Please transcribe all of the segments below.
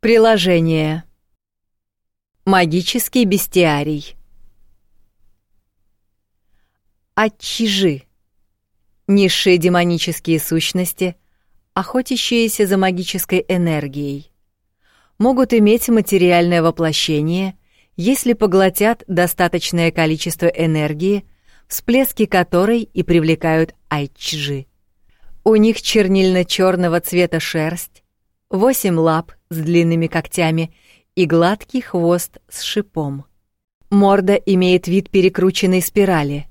Приложение. Магический бестиарий. Отчижи. Низшие демонические сущности, охотящиеся за магической энергией, могут иметь материальное воплощение, если поглотят достаточное количество энергии, всплески которой и привлекают айчжи. У них чернильно-черного цвета шерсть, восемь лап с длинными когтями и гладкий хвост с шипом. Морда имеет вид перекрученной спирали.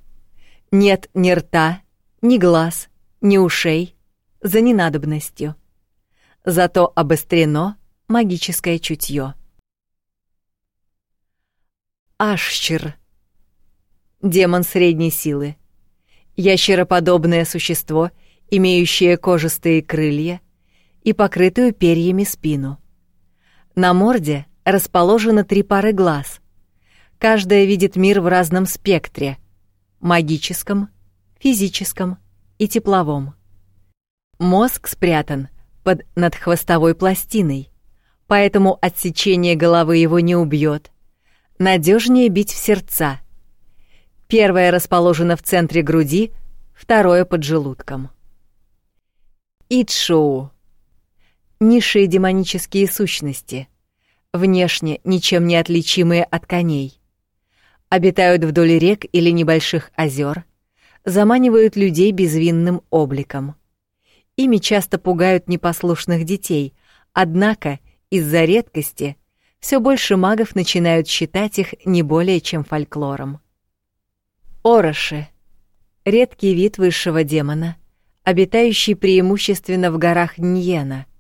Нет ни рта, ни глаз, ни ушей, за ненадобностью. Зато обострено магическое чутье. Ашчер. Демон средней силы. Ящероподобное существо, имеющее кожистые крылья и покрытую перьями спину. На морде расположено три пары глаз. Каждая видит мир в разном спектре — магическом, физическом и тепловом. Мозг спрятан под надхвостовой пластиной, поэтому отсечение головы его не убьет. Надежнее бить в сердца. Первое расположено в центре груди, второе под желудком. Итшоу низшие демонические сущности, внешне ничем не отличимые от коней. Обитают вдоль рек или небольших озер, заманивают людей безвинным обликом. Ими часто пугают непослушных детей, однако из-за редкости все больше магов начинают считать их не более чем фольклором. Ороши — редкий вид высшего демона, обитающий преимущественно в горах Ньена —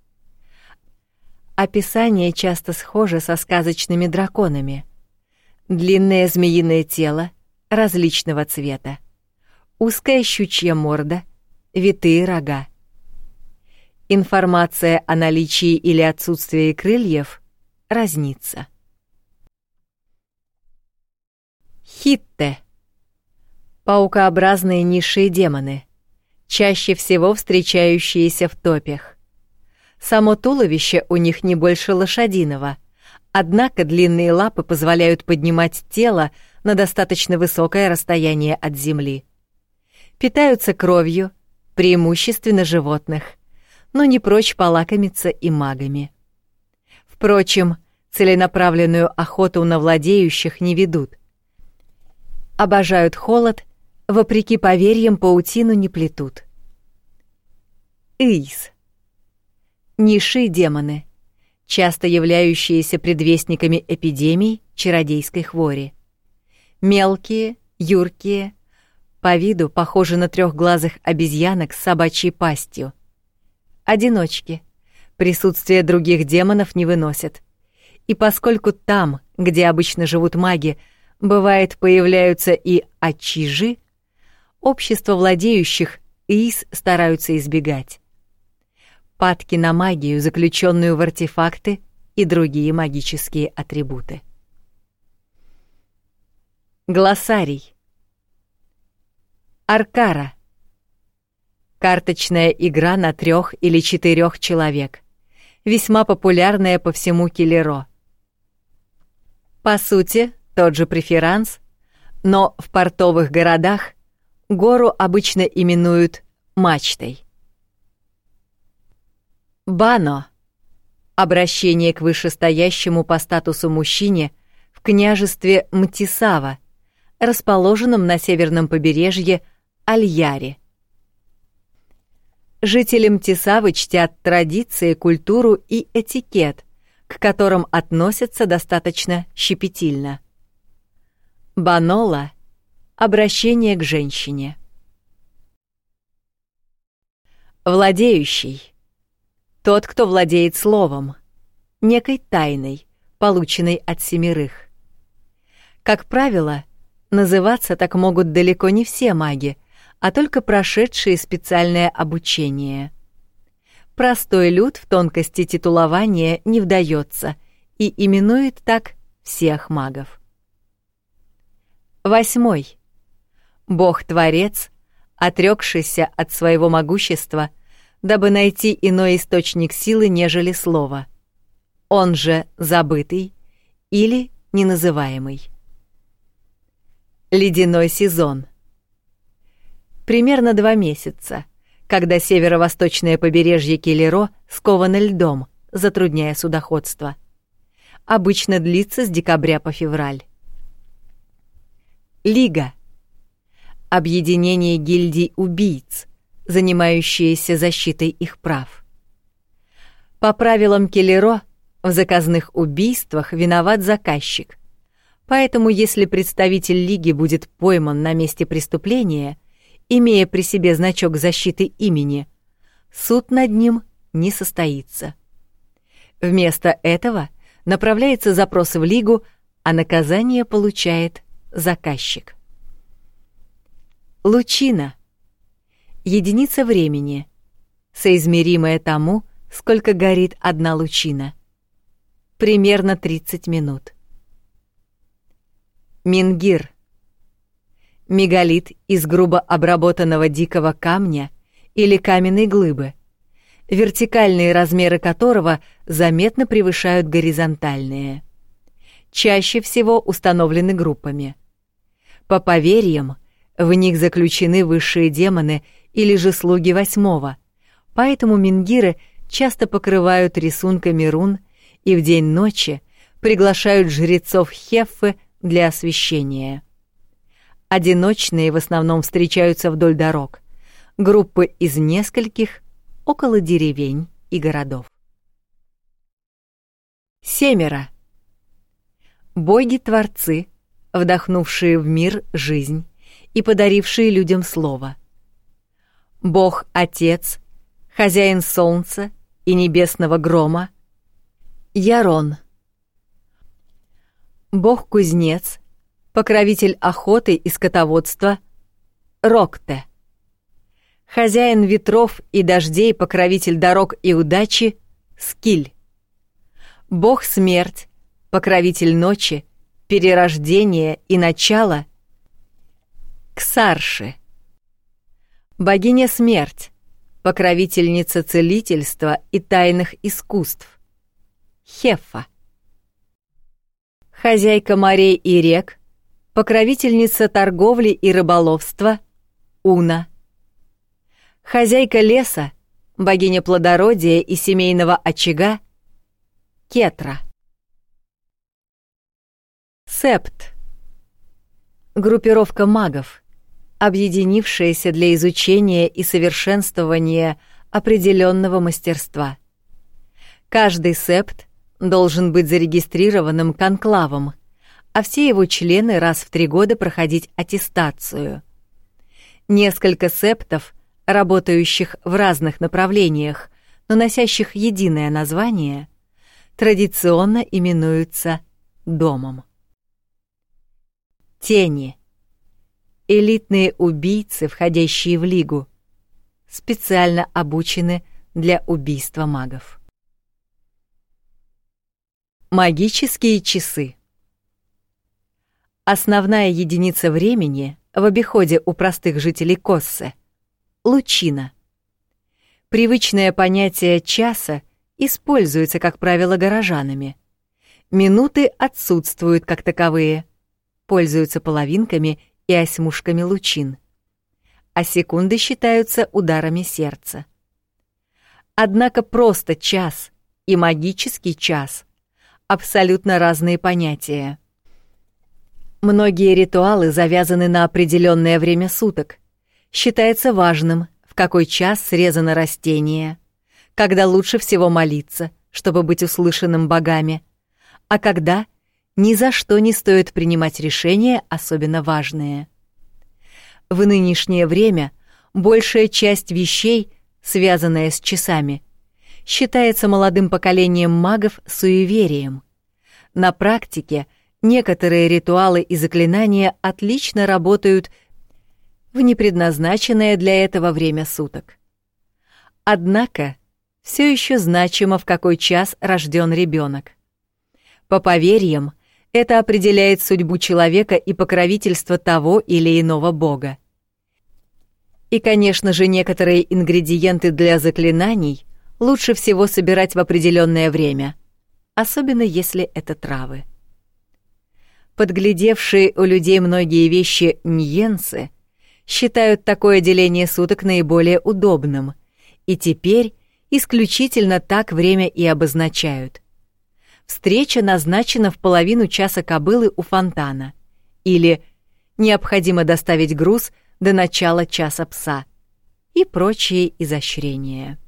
Описание часто схоже со сказочными драконами. Длинное змеиное тело различного цвета, узкая щучья морда, витые рога. Информация о наличии или отсутствии крыльев разнится. Хитте. Паукообразные низшие демоны, чаще всего встречающиеся в топях. Само туловище у них не больше лошадиного, однако длинные лапы позволяют поднимать тело на достаточно высокое расстояние от земли. Питаются кровью, преимущественно животных, но не прочь полакомиться и магами. Впрочем, целенаправленную охоту на владеющих не ведут. Обожают холод, вопреки поверьям паутину не плетут. Ис низшие демоны, часто являющиеся предвестниками эпидемий чародейской хвори. Мелкие, юркие, по виду похожи на трехглазых обезьянок с собачьей пастью. Одиночки. Присутствие других демонов не выносят. И поскольку там, где обычно живут маги, бывает появляются и очижи, общество владеющих ИИС стараются избегать падки на магию, заключенную в артефакты и другие магические атрибуты. Глоссарий. Аркара. Карточная игра на трех или четырех человек. Весьма популярная по всему Киллеро. По сути, тот же преферанс, но в портовых городах гору обычно именуют мачтой. Бано. Обращение к вышестоящему по статусу мужчине в княжестве Мтисава, расположенном на северном побережье Альяре. Жители Мтисавы чтят традиции, культуру и этикет, к которым относятся достаточно щепетильно. Банола — обращение к женщине. Владеющий — тот, кто владеет словом, некой тайной, полученной от семерых. Как правило, называться так могут далеко не все маги, а только прошедшие специальное обучение. Простой люд в тонкости титулования не вдается и именует так всех магов. Восьмой. Бог-творец, отрекшийся от своего могущества, дабы найти иной источник силы, нежели слово. он же забытый или неназываемый. Ледяной сезон. Примерно два месяца, когда северо-восточное побережье Келеро сковано льдом, затрудняя судоходство. Обычно длится с декабря по февраль. Лига. Объединение гильдий убийц, занимающиеся защитой их прав. По правилам Келеро, в заказных убийствах виноват заказчик. Поэтому если представитель Лиги будет пойман на месте преступления, имея при себе значок защиты имени, суд над ним не состоится. Вместо этого направляется запрос в Лигу, а наказание получает заказчик. Лучина. Единица времени, соизмеримая тому, сколько горит одна лучина. Примерно 30 минут. Мингир. Мегалит из грубо обработанного дикого камня или каменной глыбы, вертикальные размеры которого заметно превышают горизонтальные. Чаще всего установлены группами. По поверьям, в них заключены высшие демоны или же слуги восьмого, поэтому мингиры часто покрывают рисунками рун и в день ночи приглашают жрецов Хеффы для освещения. Одиночные в основном встречаются вдоль дорог, группы из нескольких около деревень и городов. Семеро. Боги-творцы, вдохнувшие в мир жизнь и подарившие людям слово. Бог-отец, хозяин солнца и небесного грома, Ярон. Бог-кузнец, покровитель охоты и скотоводства, Рокте. Хозяин ветров и дождей, покровитель дорог и удачи, Скиль. Бог-смерть, покровитель ночи, перерождения и начала, Ксарши. Богиня-смерть, покровительница целительства и тайных искусств, Хефа. Хозяйка морей и рек, покровительница торговли и рыболовства. Уна, хозяйка леса, богиня плодородия и семейного очага. Кетра. Септ. Группировка магов, объединившаяся для изучения и совершенствования определенного мастерства. Каждый септ должен быть зарегистрированным конклавом, а все его члены раз в три года проходить аттестацию. Несколько септов, работающих в разных направлениях, но носящих единое название, традиционно именуются домом. Тени. Элитные убийцы, входящие в лигу, специально обучены для убийства магов. Магические часы. Основная единица времени в обиходе у простых жителей Коссе — лучина. Привычное понятие часа используется, как правило, горожанами. Минуты отсутствуют как таковые, пользуются половинками и осьмушками лучин. А секунды считаются ударами сердца. Однако просто час и магический час абсолютно разные понятия. Многие ритуалы завязаны на определенное время суток. Считается важным, в какой час срезано растение, когда лучше всего молиться, чтобы быть услышанным богами, а когда ни за что не стоит принимать решения, особенно важные. В нынешнее время большая часть вещей, связанная с часами, считается молодым поколением магов суеверием. На практике некоторые ритуалы и заклинания отлично работают в непредназначенное для этого время суток. Однако все еще значимо, в какой час рожден ребенок. По поверьям, это определяет судьбу человека и покровительство того или иного бога. И, конечно же, некоторые ингредиенты для заклинаний лучше всего собирать в определенное время. особенно если это травы. Подглядевшие у людей многие вещи ньенсы считают такое деление суток наиболее удобным, и теперь исключительно так время и обозначают. Встреча назначена в половину часа кобылы у фонтана или необходимо доставить груз до начала часа пса и прочие изощрения.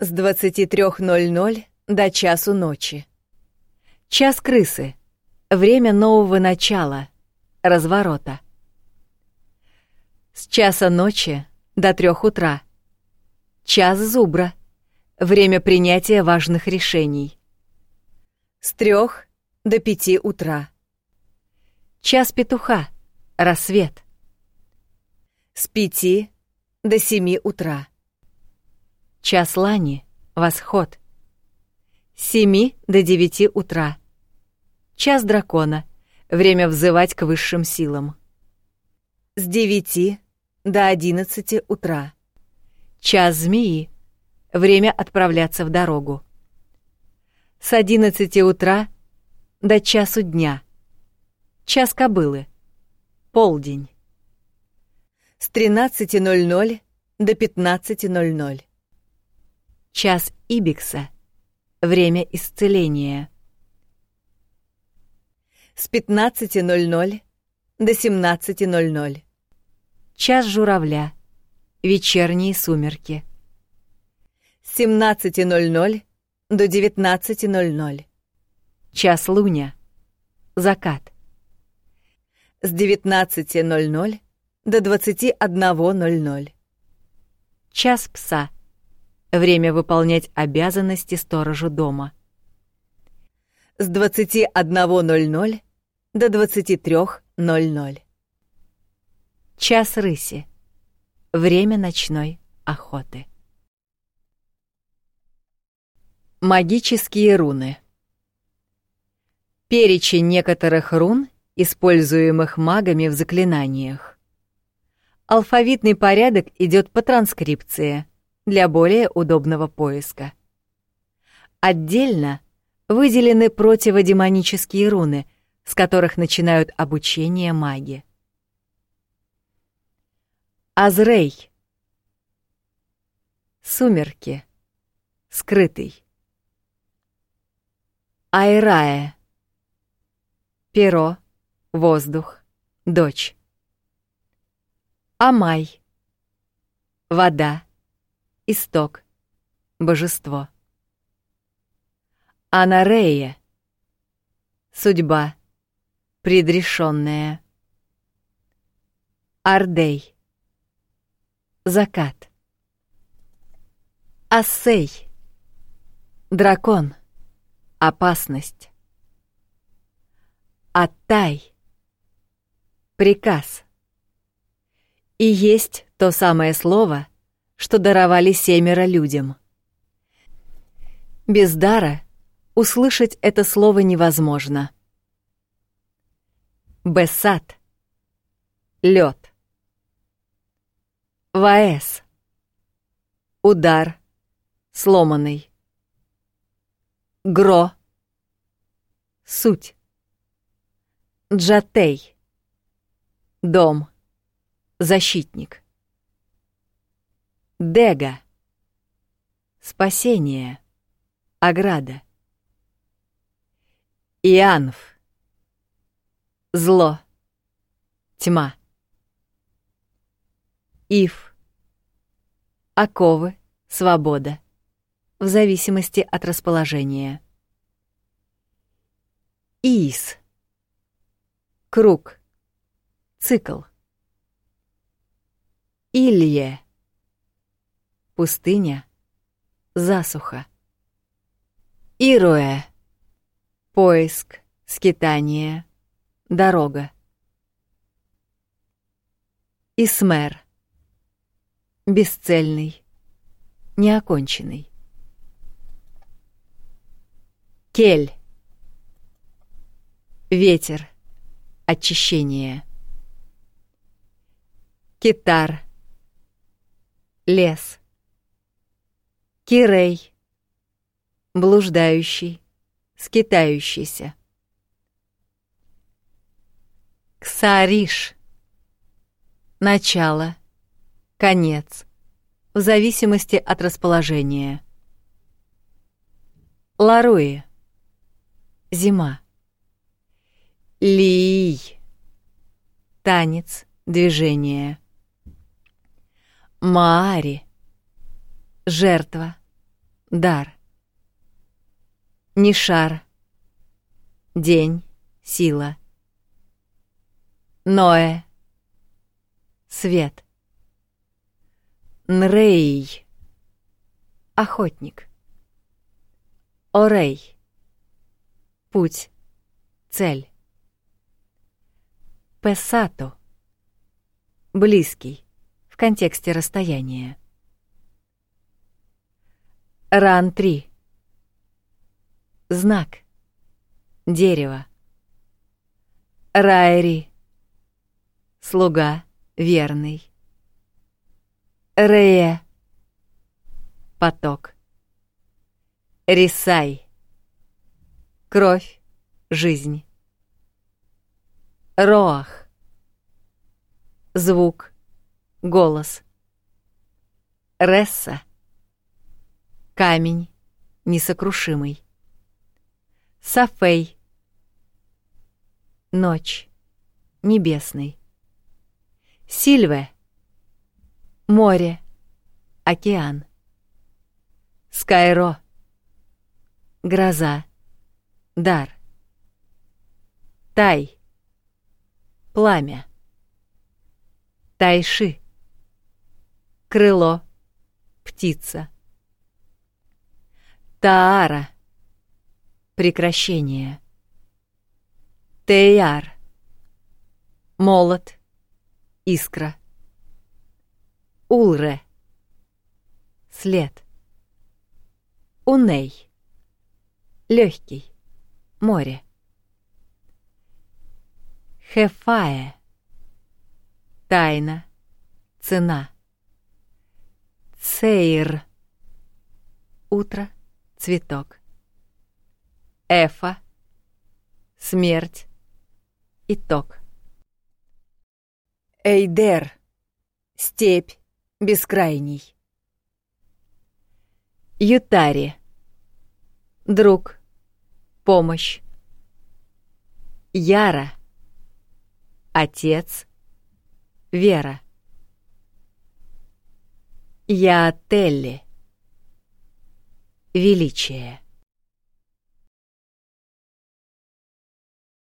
С 23.00 до часу ночи. Час крысы. Время нового начала, разворота. С часа ночи до трех утра. Час зубра. Время принятия важных решений. С трех до пяти утра. Час петуха. Рассвет. С пяти до семи утра. Час лани. Восход. С семи до девяти утра. Час дракона. Время взывать к высшим силам. С девяти до 11 утра. Час змеи. Время отправляться в дорогу. С 11 утра до часу дня. Час кобылы. Полдень. С 13.00 до 15.00. Час Ибикса. Время исцеления. С 15.00 до 17.00. Час журавля. Вечерние сумерки. С 17.00 до 19.00. Час луня. Закат. С 19.00 до 21.00. Час пса. Время выполнять обязанности сторожу дома. С 21.00 до 23.00. Час рыси. Время ночной охоты. Магические руны. Перечень некоторых рун, используемых магами в заклинаниях. Алфавитный порядок идет по транскрипции для более удобного поиска. Отдельно выделены противодемонические руны, с которых начинают обучение маги. Азрей. Сумерки. Скрытый. Айрая. Перо. Воздух. Дочь. Амай. Вода. Исток. Божество. Анарея. Судьба. Предрешенная. Ардей. Закат. Ассей. Дракон. Опасность. Оттай. Приказ. И есть то самое слово, что даровали семеро людям. Без дара услышать это слово невозможно. Бесат. Лед. Ваэс. Удар. Сломанный. Гро. Суть. Джатей. Дом. Защитник. Дега. Спасение. Ограда. Ианф. Зло. Тьма. Ив. Оковы. Свобода. В зависимости от расположения. Ис. Круг. Цикл. Илье. Пустыня. Засуха. Ируэ. Поиск. Скитание. Дорога. Исмер бесцельный, неоконченный. Кель. Ветер. Очищение. Китар. Лес. Кирей. Блуждающий, скитающийся. Ксариш. Начало, конец, в зависимости от расположения. Ларуи. Зима. Лий. Танец, движение. Маари. Жертва, дар. Нишар. День, сила. Ноэ. Свет. Нрей. Охотник. Орей. Путь. Цель. Песато. Близкий. В контексте расстояния. Ран-3. Знак. Дерево. Райри. Слуга верный. Рея. Поток. Рисай. Кровь, жизнь. Роах. Звук, голос. Ресса. Камень, несокрушимый. Сафей. Ночь, небесный. Сильве. Море, океан. Скайро. Гроза. Дар. Тай. Пламя. Тайши. Крыло. Птица. Таара. Прекращение. Теяр. Молот. Искра. Улре. След. Уней. Легкий. Море. Хефае. Тайна. Цена. Цейр. Утро. Цветок. Эфа. Смерть. Итог. Эйдер. Степь. Бескрайний. Ютари. Друг. Помощь. Яра. Отец. Вера. Я Телли. Величие.